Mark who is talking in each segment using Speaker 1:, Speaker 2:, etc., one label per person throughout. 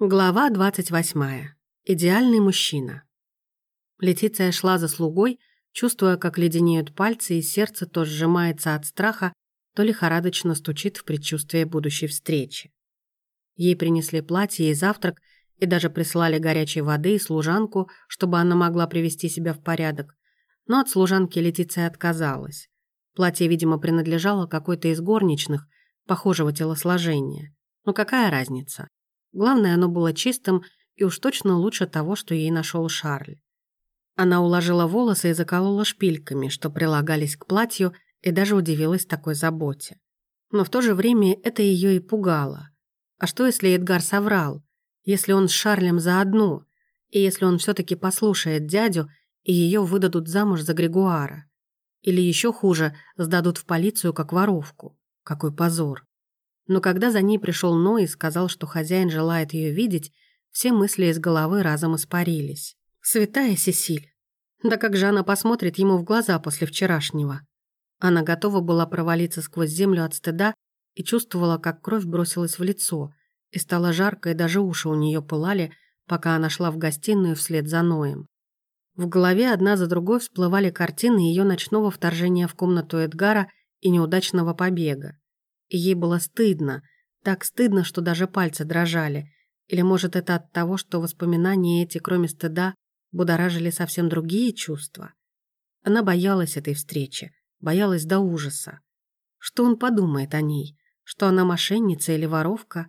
Speaker 1: Глава 28. Идеальный мужчина. Летиция шла за слугой, чувствуя, как леденеют пальцы, и сердце то сжимается от страха, то лихорадочно стучит в предчувствии будущей встречи. Ей принесли платье и завтрак, и даже прислали горячей воды и служанку, чтобы она могла привести себя в порядок. Но от служанки Летиция отказалась. Платье, видимо, принадлежало какой-то из горничных, похожего телосложения. Но какая разница? Главное, оно было чистым и уж точно лучше того, что ей нашел Шарль. Она уложила волосы и заколола шпильками, что прилагались к платью, и даже удивилась такой заботе. Но в то же время это ее и пугало. А что, если Эдгар соврал? Если он с Шарлем заодно? И если он все таки послушает дядю, и ее выдадут замуж за Григуара? Или еще хуже, сдадут в полицию как воровку? Какой позор. Но когда за ней пришел Ной и сказал, что хозяин желает ее видеть, все мысли из головы разом испарились. Святая Сесиль. Да как же она посмотрит ему в глаза после вчерашнего? Она готова была провалиться сквозь землю от стыда и чувствовала, как кровь бросилась в лицо, и стало жарко, и даже уши у нее пылали, пока она шла в гостиную вслед за Ноем. В голове одна за другой всплывали картины ее ночного вторжения в комнату Эдгара и неудачного побега. Ей было стыдно, так стыдно, что даже пальцы дрожали. Или, может, это от того, что воспоминания эти, кроме стыда, будоражили совсем другие чувства? Она боялась этой встречи, боялась до ужаса. Что он подумает о ней? Что она мошенница или воровка?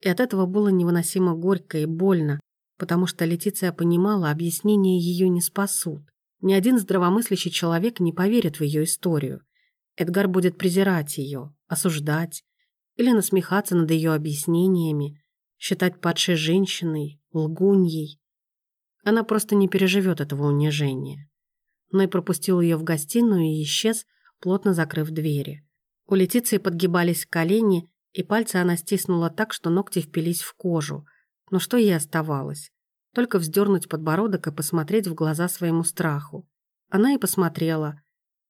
Speaker 1: И от этого было невыносимо горько и больно, потому что Летиция понимала, объяснения ее не спасут. Ни один здравомыслящий человек не поверит в ее историю. Эдгар будет презирать ее, осуждать или насмехаться над ее объяснениями, считать падшей женщиной, лгуньей. Она просто не переживет этого унижения. Но и пропустил ее в гостиную и исчез, плотно закрыв двери. У Летиции подгибались колени, и пальцы она стиснула так, что ногти впились в кожу. Но что ей оставалось? Только вздернуть подбородок и посмотреть в глаза своему страху. Она и посмотрела,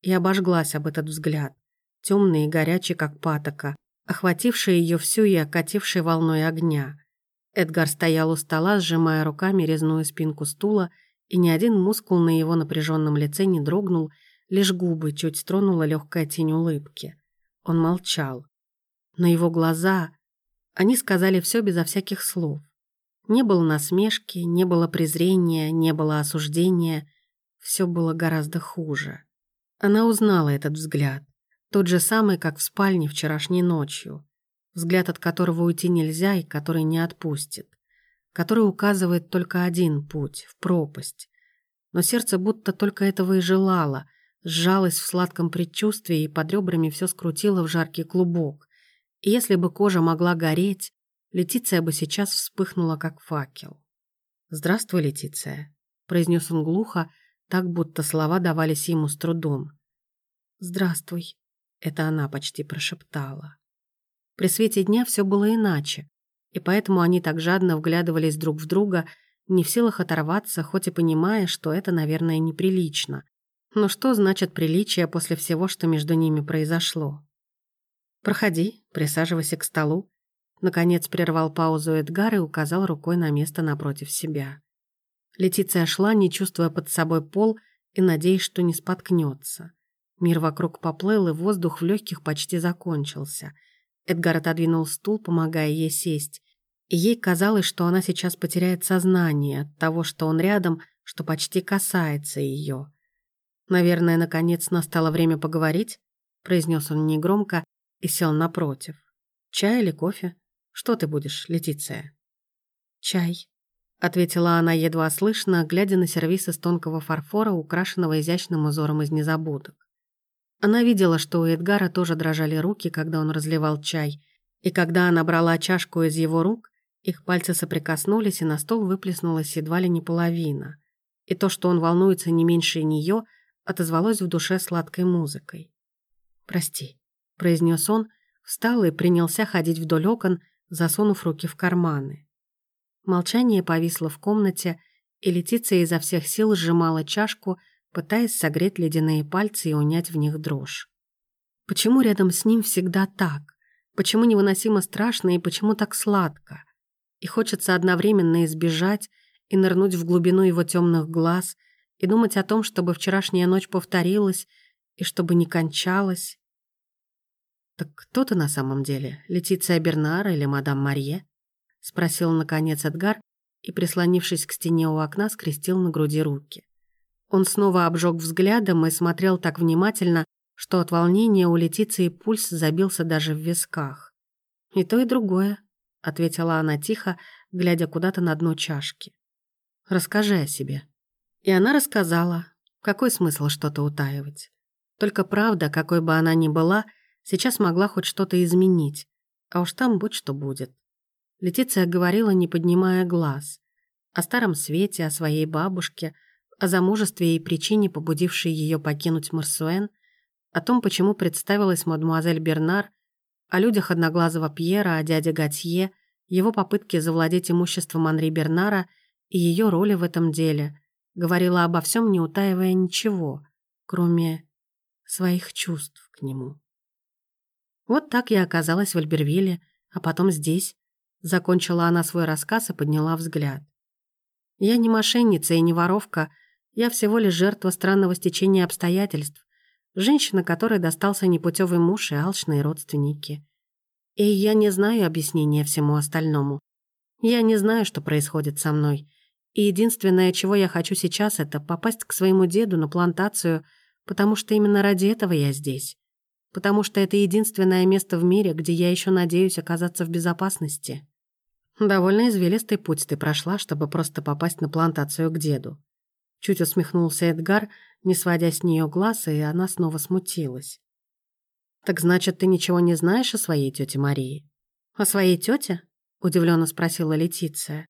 Speaker 1: и обожглась об этот взгляд, темный и горячий, как патока, охвативший ее всю и окативший волной огня. Эдгар стоял у стола, сжимая руками резную спинку стула, и ни один мускул на его напряженном лице не дрогнул, лишь губы чуть стронула легкая тень улыбки. Он молчал. Но его глаза... Они сказали все безо всяких слов. Не было насмешки, не было презрения, не было осуждения. Все было гораздо хуже. Она узнала этот взгляд. Тот же самый, как в спальне вчерашней ночью. Взгляд, от которого уйти нельзя и который не отпустит. Который указывает только один путь — в пропасть. Но сердце будто только этого и желало, сжалось в сладком предчувствии и под ребрами все скрутило в жаркий клубок. И если бы кожа могла гореть, Летиция бы сейчас вспыхнула, как факел. «Здравствуй, Летиция», — произнес он глухо, — так будто слова давались ему с трудом. «Здравствуй», — это она почти прошептала. При свете дня все было иначе, и поэтому они так жадно вглядывались друг в друга, не в силах оторваться, хоть и понимая, что это, наверное, неприлично. Но что значит приличие после всего, что между ними произошло? «Проходи, присаживайся к столу», Наконец прервал паузу Эдгар и указал рукой на место напротив себя. Летиция шла, не чувствуя под собой пол и надеясь, что не споткнется. Мир вокруг поплыл, и воздух в легких почти закончился. Эдгар отодвинул стул, помогая ей сесть. И ей казалось, что она сейчас потеряет сознание от того, что он рядом, что почти касается ее. «Наверное, наконец настало время поговорить», — произнес он негромко и сел напротив. «Чай или кофе? Что ты будешь, Летиция?» «Чай», — ответила она едва слышно, глядя на сервиз из тонкого фарфора, украшенного изящным узором из незабудок. Она видела, что у Эдгара тоже дрожали руки, когда он разливал чай, и когда она брала чашку из его рук, их пальцы соприкоснулись, и на стол выплеснулась едва ли не половина. И то, что он волнуется не меньше нее, отозвалось в душе сладкой музыкой. «Прости», — произнес он, встал и принялся ходить вдоль окон, засунув руки в карманы. Молчание повисло в комнате, и Летиция изо всех сил сжимала чашку, пытаясь согреть ледяные пальцы и унять в них дрожь. Почему рядом с ним всегда так? Почему невыносимо страшно и почему так сладко? и хочется одновременно избежать и нырнуть в глубину его темных глаз и думать о том, чтобы вчерашняя ночь повторилась и чтобы не кончалась. «Так кто ты на самом деле? Летиция Бернара или мадам Марье?» — спросил, наконец, Эдгар и, прислонившись к стене у окна, скрестил на груди руки. Он снова обжег взглядом и смотрел так внимательно, что от волнения у Летиции пульс забился даже в висках. «И то, и другое», — ответила она тихо, глядя куда-то на дно чашки. «Расскажи о себе». И она рассказала. Какой смысл что-то утаивать? Только правда, какой бы она ни была, сейчас могла хоть что-то изменить. А уж там будь что будет. Летиция говорила, не поднимая глаз. О старом свете, о своей бабушке, о замужестве и причине, побудившей ее покинуть Марсуэн, о том, почему представилась мадемуазель Бернар, о людях одноглазого Пьера, о дяде Готье, его попытке завладеть имуществом Анри Бернара и ее роли в этом деле. Говорила обо всем, не утаивая ничего, кроме своих чувств к нему. Вот так я оказалась в Альбервилле, а потом здесь. Закончила она свой рассказ и подняла взгляд. Я не мошенница и не воровка, я всего лишь жертва странного стечения обстоятельств, женщина, которой достался непутевый муж и алчные родственники. И я не знаю объяснения всему остальному. Я не знаю, что происходит со мной. И единственное, чего я хочу сейчас, это попасть к своему деду на плантацию, потому что именно ради этого я здесь. Потому что это единственное место в мире, где я еще надеюсь оказаться в безопасности. Довольно извилистый путь ты прошла, чтобы просто попасть на плантацию к деду. Чуть усмехнулся Эдгар, не сводя с нее глаз, и она снова смутилась. «Так значит, ты ничего не знаешь о своей тете Марии?» «О своей тете? удивленно спросила Летиция.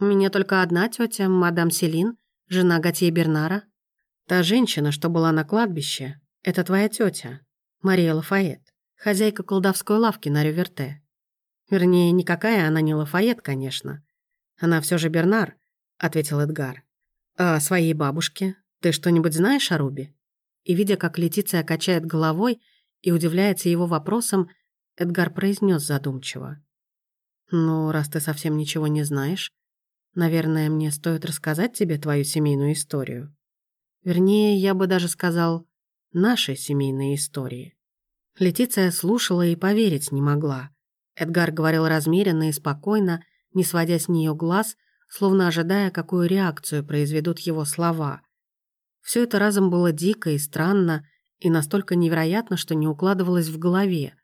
Speaker 1: «У меня только одна тетя, мадам Селин, жена Готье Бернара. Та женщина, что была на кладбище, это твоя тетя, Мария Лафайет, хозяйка колдовской лавки на Рюверте. Вернее, никакая она не Лафайет, конечно. Она все же Бернар», — ответил Эдгар. «А о своей бабушке ты что-нибудь знаешь о Руби?» И видя, как Летиция качает головой и удивляется его вопросом, Эдгар произнес задумчиво. «Ну, раз ты совсем ничего не знаешь, наверное, мне стоит рассказать тебе твою семейную историю. Вернее, я бы даже сказал, наши семейные истории». Летиция слушала и поверить не могла. Эдгар говорил размеренно и спокойно, не сводя с нее глаз, словно ожидая, какую реакцию произведут его слова. Все это разом было дико и странно, и настолько невероятно, что не укладывалось в голове.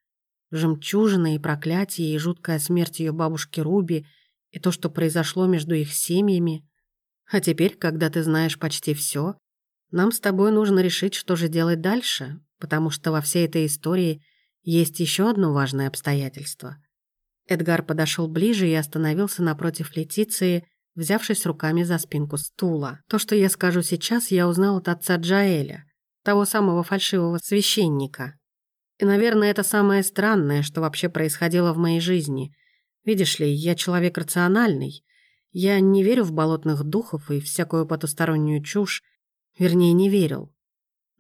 Speaker 1: Жемчужина и проклятие, и жуткая смерть ее бабушки Руби, и то, что произошло между их семьями. А теперь, когда ты знаешь почти все, нам с тобой нужно решить, что же делать дальше, потому что во всей этой истории есть еще одно важное обстоятельство. Эдгар подошел ближе и остановился напротив Летиции, взявшись руками за спинку стула. То, что я скажу сейчас, я узнал от отца Джаэля, того самого фальшивого священника. И, наверное, это самое странное, что вообще происходило в моей жизни. Видишь ли, я человек рациональный. Я не верю в болотных духов и всякую потустороннюю чушь. Вернее, не верил.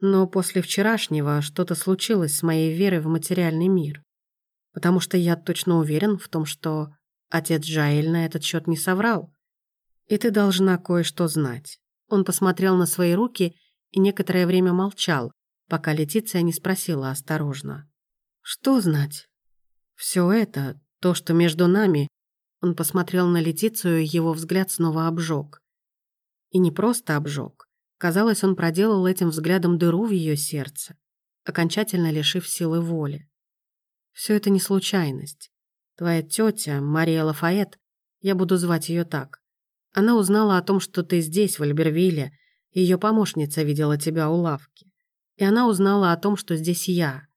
Speaker 1: Но после вчерашнего что-то случилось с моей верой в материальный мир. Потому что я точно уверен в том, что отец Джаэль на этот счет не соврал. И ты должна кое-что знать. Он посмотрел на свои руки и некоторое время молчал, пока Летиция не спросила осторожно. «Что знать?» «Все это, то, что между нами...» Он посмотрел на Летицию, и его взгляд снова обжег. И не просто обжег. Казалось, он проделал этим взглядом дыру в ее сердце, окончательно лишив силы воли. Все это не случайность. Твоя тетя, Мария Лафайет, я буду звать ее так, она узнала о том, что ты здесь, в Альбервилле. Ее помощница видела тебя у лавки. И она узнала о том, что здесь я.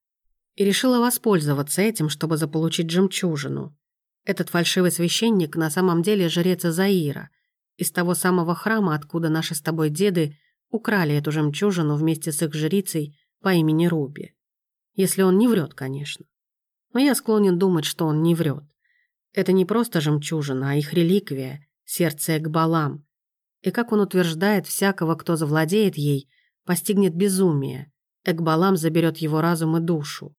Speaker 1: И решила воспользоваться этим, чтобы заполучить жемчужину. Этот фальшивый священник на самом деле жрец Заира, из того самого храма, откуда наши с тобой деды украли эту жемчужину вместе с их жрицей по имени Руби. Если он не врет, конечно. Но я склонен думать, что он не врет. Это не просто жемчужина, а их реликвия, сердце Экбалам. И как он утверждает, всякого, кто завладеет ей, постигнет безумие. Экбалам заберет его разум и душу.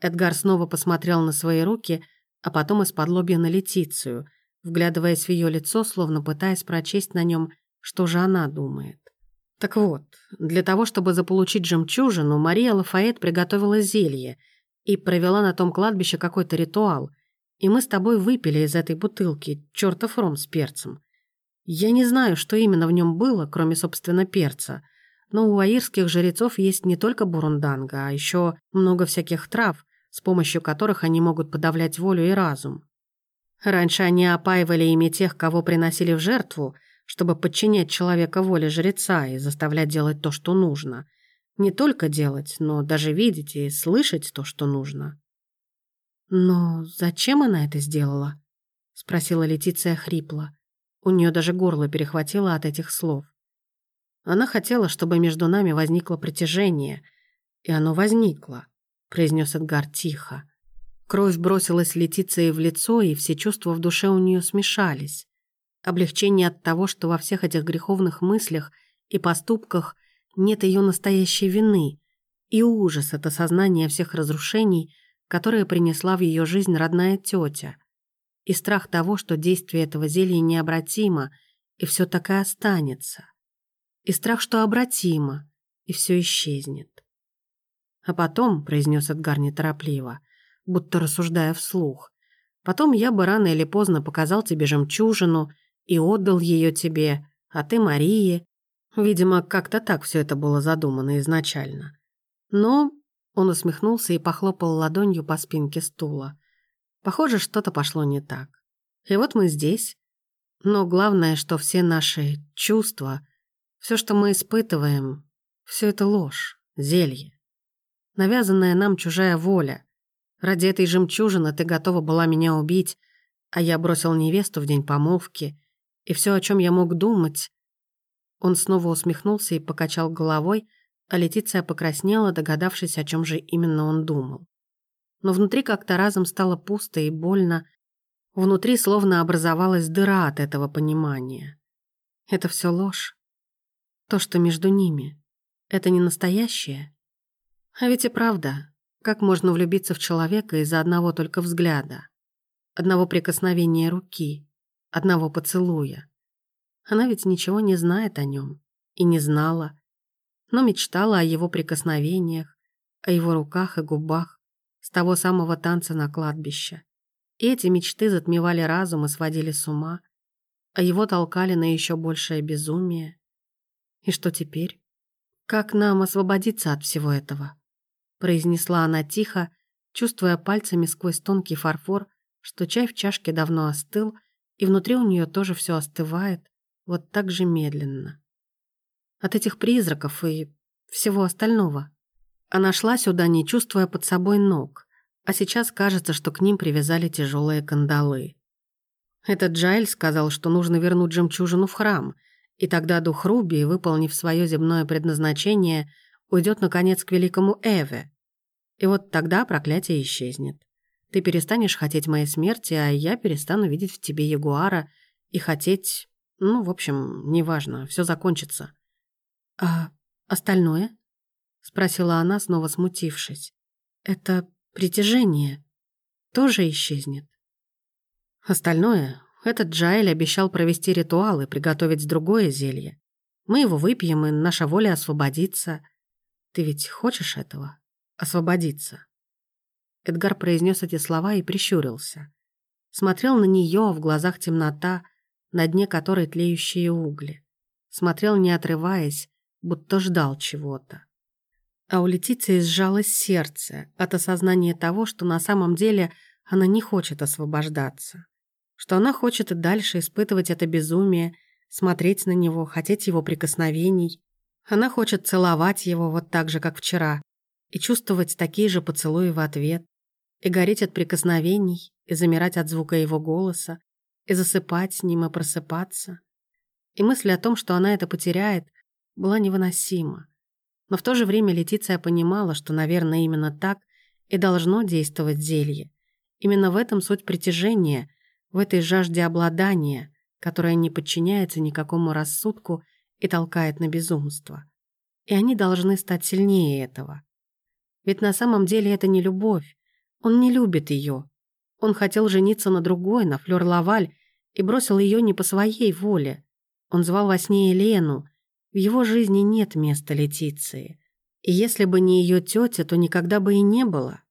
Speaker 1: Эдгар снова посмотрел на свои руки, а потом из-под лобья на Летицию, вглядываясь в ее лицо, словно пытаясь прочесть на нем, что же она думает. Так вот, для того, чтобы заполучить жемчужину, Мария Лафайет приготовила зелье и провела на том кладбище какой-то ритуал. И мы с тобой выпили из этой бутылки чертов ром с перцем. Я не знаю, что именно в нем было, кроме, собственно, перца. Но у аирских жрецов есть не только бурунданга, а еще много всяких трав, с помощью которых они могут подавлять волю и разум. Раньше они опаивали ими тех, кого приносили в жертву – чтобы подчинять человека воле жреца и заставлять делать то, что нужно. Не только делать, но даже видеть и слышать то, что нужно. «Но зачем она это сделала?» — спросила Летиция хрипло. У нее даже горло перехватило от этих слов. Она хотела, чтобы между нами возникло притяжение, и оно возникло, произнес Эдгар тихо. Кровь бросилась Летиции в лицо, и все чувства в душе у нее смешались. Облегчение от того, что во всех этих греховных мыслях и поступках нет ее настоящей вины, и ужас от осознания всех разрушений, которые принесла в ее жизнь родная тетя, и страх того, что действие этого зелья необратимо, и все так и останется, и страх, что обратимо, и все исчезнет. А потом, произнес Эдгар неторопливо, будто рассуждая вслух, потом я бы рано или поздно показал тебе жемчужину, и отдал ее тебе, а ты Марии. Видимо, как-то так все это было задумано изначально. Но он усмехнулся и похлопал ладонью по спинке стула. Похоже, что-то пошло не так. И вот мы здесь. Но главное, что все наши чувства, все, что мы испытываем, все это ложь, зелье. Навязанная нам чужая воля. Ради этой жемчужины ты готова была меня убить, а я бросил невесту в день помолвки — и все, о чем я мог думать... Он снова усмехнулся и покачал головой, а Летиция покраснела, догадавшись, о чем же именно он думал. Но внутри как-то разом стало пусто и больно. Внутри словно образовалась дыра от этого понимания. Это все ложь. То, что между ними. Это не настоящее. А ведь и правда, как можно влюбиться в человека из-за одного только взгляда, одного прикосновения руки, одного поцелуя. Она ведь ничего не знает о нем и не знала, но мечтала о его прикосновениях, о его руках и губах с того самого танца на кладбище. И эти мечты затмевали разум и сводили с ума, а его толкали на еще большее безумие. И что теперь? Как нам освободиться от всего этого? произнесла она тихо, чувствуя пальцами сквозь тонкий фарфор, что чай в чашке давно остыл, и внутри у нее тоже все остывает, вот так же медленно. От этих призраков и всего остального. Она шла сюда, не чувствуя под собой ног, а сейчас кажется, что к ним привязали тяжелые кандалы. Этот Джайль сказал, что нужно вернуть жемчужину в храм, и тогда дух Руби, выполнив свое земное предназначение, уйдет наконец к великому Эве. И вот тогда проклятие исчезнет. Ты перестанешь хотеть моей смерти, а я перестану видеть в тебе ягуара и хотеть... Ну, в общем, неважно, все закончится». «А остальное?» — спросила она, снова смутившись. «Это притяжение тоже исчезнет?» «Остальное? Этот Джаэль обещал провести ритуал и приготовить другое зелье. Мы его выпьем, и наша воля освободится. Ты ведь хочешь этого? Освободиться?» Эдгар произнес эти слова и прищурился. Смотрел на нее, а в глазах темнота, на дне которой тлеющие угли. Смотрел, не отрываясь, будто ждал чего-то. А у Летиции сжалось сердце от осознания того, что на самом деле она не хочет освобождаться. Что она хочет и дальше испытывать это безумие, смотреть на него, хотеть его прикосновений. Она хочет целовать его вот так же, как вчера, и чувствовать такие же поцелуи в ответ, и гореть от прикосновений, и замирать от звука его голоса, и засыпать с ним, и просыпаться. И мысль о том, что она это потеряет, была невыносима. Но в то же время Летиция понимала, что, наверное, именно так и должно действовать зелье. Именно в этом суть притяжения, в этой жажде обладания, которая не подчиняется никакому рассудку и толкает на безумство. И они должны стать сильнее этого. Ведь на самом деле это не любовь. Он не любит ее. Он хотел жениться на другой, на Флёр Лаваль, И бросил ее не по своей воле. Он звал во сне Елену. В его жизни нет места Летиции. И если бы не ее тетя, то никогда бы и не было.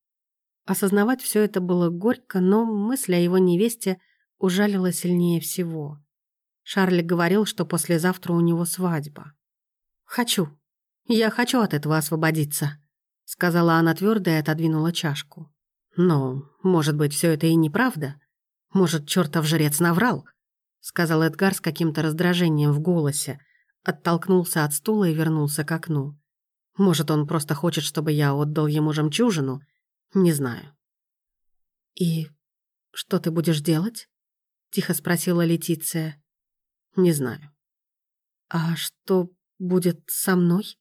Speaker 1: Осознавать все это было горько, но мысль о его невесте ужалила сильнее всего. Шарль говорил, что послезавтра у него свадьба. «Хочу. Я хочу от этого освободиться», — сказала она твердо и отодвинула чашку. «Но, может быть, все это и неправда? Может, чертов жрец наврал?» — сказал Эдгар с каким-то раздражением в голосе, оттолкнулся от стула и вернулся к окну. «Может, он просто хочет, чтобы я отдал ему жемчужину? Не знаю». «И что ты будешь делать?» — тихо спросила Летиция. «Не знаю». «А что будет со мной?»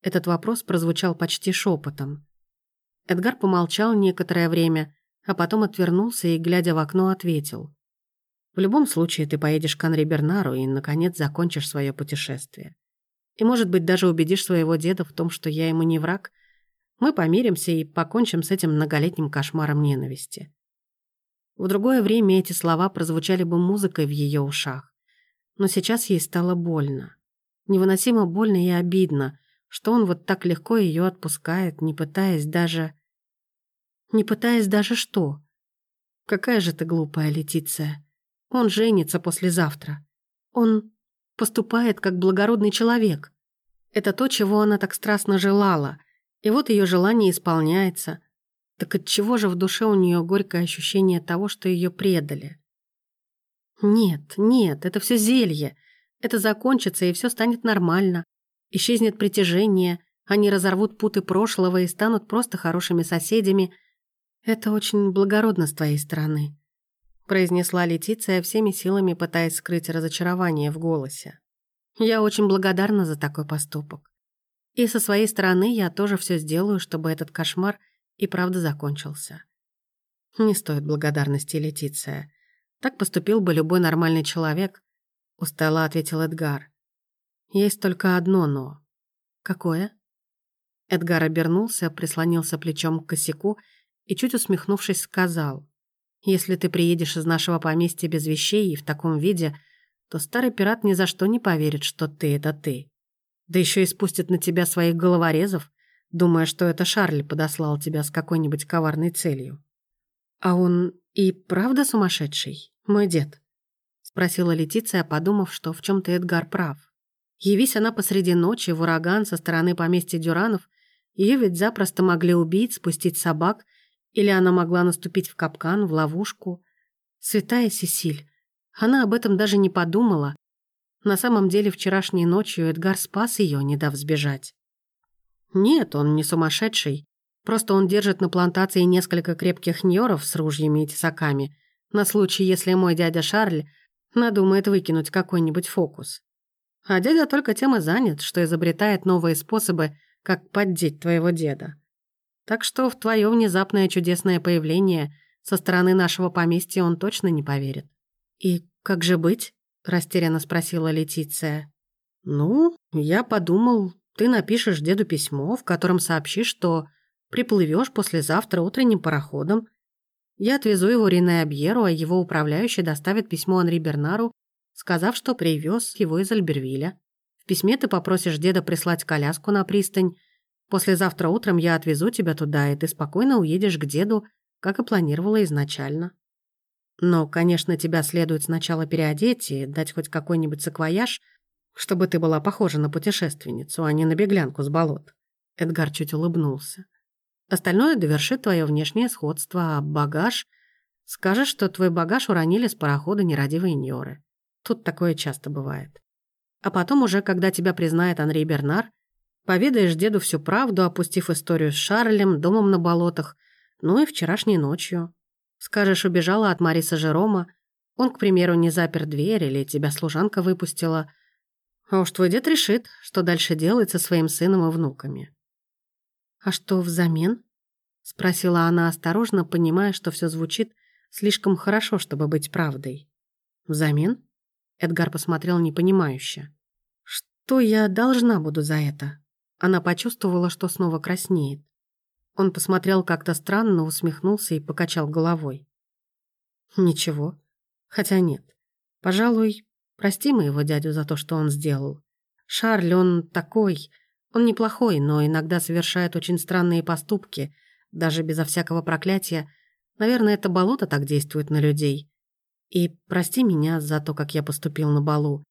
Speaker 1: Этот вопрос прозвучал почти шепотом. Эдгар помолчал некоторое время, а потом отвернулся и, глядя в окно, ответил. «В любом случае ты поедешь к Анри Бернару и, наконец, закончишь свое путешествие. И, может быть, даже убедишь своего деда в том, что я ему не враг. Мы помиримся и покончим с этим многолетним кошмаром ненависти». В другое время эти слова прозвучали бы музыкой в ее ушах. Но сейчас ей стало больно. Невыносимо больно и обидно, что он вот так легко ее отпускает, не пытаясь даже... Не пытаясь даже что? Какая же ты глупая, Летиция. Он женится послезавтра. Он поступает как благородный человек. Это то, чего она так страстно желала. И вот ее желание исполняется. Так от чего же в душе у нее горькое ощущение того, что ее предали? Нет, нет, это все зелье. Это закончится, и все станет нормально. Исчезнет притяжение, они разорвут путы прошлого и станут просто хорошими соседями. Это очень благородно с твоей стороны», — произнесла Летиция всеми силами, пытаясь скрыть разочарование в голосе. «Я очень благодарна за такой поступок. И со своей стороны я тоже все сделаю, чтобы этот кошмар и правда закончился». «Не стоит благодарности, Летиция. Так поступил бы любой нормальный человек», — устало ответил Эдгар. Есть только одно «но». Какое? Эдгар обернулся, прислонился плечом к косяку и, чуть усмехнувшись, сказал. «Если ты приедешь из нашего поместья без вещей и в таком виде, то старый пират ни за что не поверит, что ты — это ты. Да еще и спустит на тебя своих головорезов, думая, что это Шарль подослал тебя с какой-нибудь коварной целью. А он и правда сумасшедший, мой дед?» — спросила Летиция, подумав, что в чем то Эдгар прав. Явись она посреди ночи в ураган со стороны поместья Дюранов, ее ведь запросто могли убить, спустить собак, или она могла наступить в капкан, в ловушку. Святая Сесиль. Она об этом даже не подумала. На самом деле вчерашней ночью Эдгар спас ее, не дав сбежать. Нет, он не сумасшедший. Просто он держит на плантации несколько крепких ньоров с ружьями и тесаками, на случай, если мой дядя Шарль надумает выкинуть какой-нибудь фокус. А дядя только тем и занят, что изобретает новые способы, как поддеть твоего деда. Так что в твое внезапное чудесное появление со стороны нашего поместья он точно не поверит. «И как же быть?» – растерянно спросила Летиция. «Ну, я подумал, ты напишешь деду письмо, в котором сообщишь, что приплывешь послезавтра утренним пароходом. Я отвезу его Рене Абьеру, а его управляющий доставит письмо Анри Бернару сказав, что привез его из Альбервиля. В письме ты попросишь деда прислать коляску на пристань. Послезавтра утром я отвезу тебя туда, и ты спокойно уедешь к деду, как и планировала изначально. Но, конечно, тебя следует сначала переодеть и дать хоть какой-нибудь саквояж, чтобы ты была похожа на путешественницу, а не на беглянку с болот. Эдгар чуть улыбнулся. Остальное довершит твое внешнее сходство, а багаж... Скажешь, что твой багаж уронили с парохода нерадивые ньоры. Тут такое часто бывает. А потом уже, когда тебя признает Анри Бернар, поведаешь деду всю правду, опустив историю с Шарлем, домом на болотах, ну и вчерашней ночью. Скажешь, убежала от Мариса Жерома, он, к примеру, не запер дверь или тебя служанка выпустила. А уж твой дед решит, что дальше делать со своим сыном и внуками. «А что взамен?» — спросила она осторожно, понимая, что все звучит слишком хорошо, чтобы быть правдой. «Взамен?» Эдгар посмотрел непонимающе. «Что я должна буду за это?» Она почувствовала, что снова краснеет. Он посмотрел как-то странно, усмехнулся и покачал головой. «Ничего. Хотя нет. Пожалуй, прости моего дядю за то, что он сделал. Шарль, он такой... Он неплохой, но иногда совершает очень странные поступки, даже безо всякого проклятия. Наверное, это болото так действует на людей. И прости меня за то, как я поступил на балу.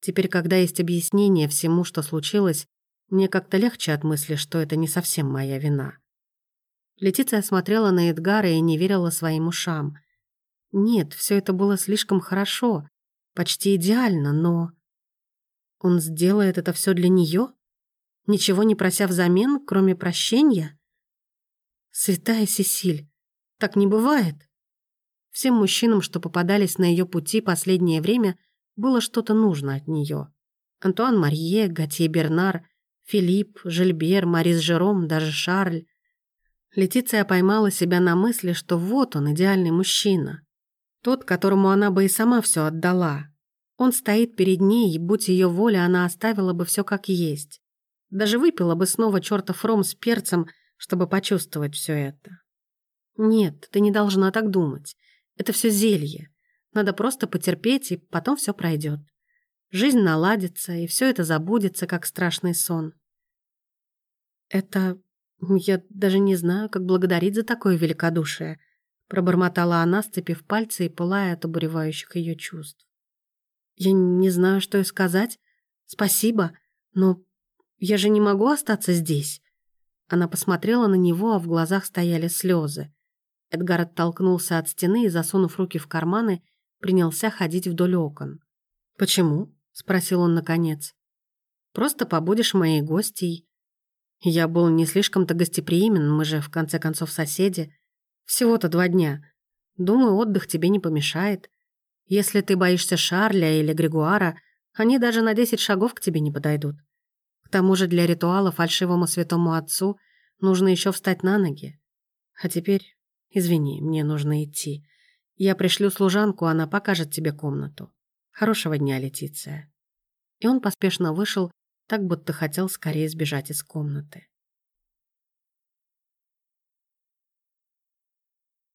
Speaker 1: Теперь, когда есть объяснение всему, что случилось, мне как-то легче от мысли, что это не совсем моя вина. Летиция смотрела на Эдгара и не верила своим ушам. Нет, все это было слишком хорошо, почти идеально, но... Он сделает это все для нее, Ничего не прося взамен, кроме прощения? Святая Сесиль, так не бывает. Всем мужчинам, что попадались на ее пути последнее время, было что-то нужно от нее. Антуан Марье, Готье Бернар, Филипп, Жильбер, Марис Жером, даже Шарль. Летиция поймала себя на мысли, что вот он, идеальный мужчина. Тот, которому она бы и сама все отдала. Он стоит перед ней, и, будь ее воля, она оставила бы все как есть. Даже выпила бы снова чертов ром с перцем, чтобы почувствовать все это. Нет, ты не должна так думать. Это все зелье. Надо просто потерпеть, и потом все пройдет. Жизнь наладится, и все это забудется, как страшный сон. Это... Я даже не знаю, как благодарить за такое великодушие, пробормотала она, сцепив пальцы и пылая от обуревающих ее чувств. Я не знаю, что и сказать. Спасибо, но я же не могу остаться здесь. Она посмотрела на него, а в глазах стояли слезы. Эдгар оттолкнулся от стены и, засунув руки в карманы, принялся ходить вдоль окон. «Почему?» — спросил он наконец. «Просто побудешь моей гостьей. Я был не слишком-то гостеприимен, мы же, в конце концов, соседи. Всего-то два дня. Думаю, отдых тебе не помешает. Если ты боишься Шарля или Григуара, они даже на десять шагов к тебе не подойдут. К тому же для ритуала фальшивому святому отцу нужно еще встать на ноги. А теперь, извини, мне нужно идти. Я пришлю служанку, она покажет тебе комнату. Хорошего дня, Летиция. И он поспешно вышел, так будто хотел скорее сбежать из комнаты.